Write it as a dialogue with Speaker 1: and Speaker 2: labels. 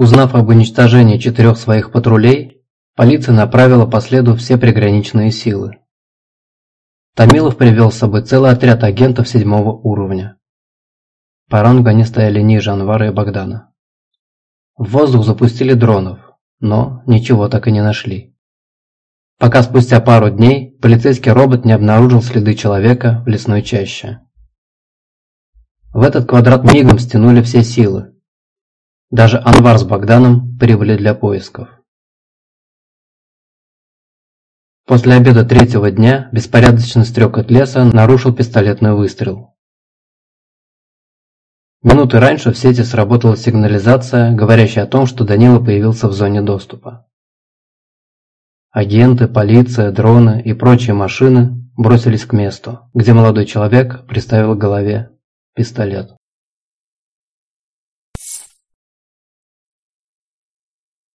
Speaker 1: Узнав об уничтожении четырех своих патрулей, полиция направила по следу все приграничные силы. Томилов привел с собой целый отряд агентов седьмого уровня. По рангу они стояли ниже Анвара и Богдана. В воздух запустили дронов, но ничего так и не нашли. Пока спустя пару дней полицейский робот не обнаружил следы человека в лесной чаще. В этот квадрат мигом стянули все силы. Даже Анвар с Богданом прибыли для поисков. После обеда третьего дня беспорядочный стрекот леса нарушил пистолетный выстрел. Минуты раньше в сети сработала сигнализация, говорящая о том, что Данила появился в зоне доступа. Агенты, полиция, дроны и прочие машины бросились к месту, где молодой человек приставил к голове пистолет.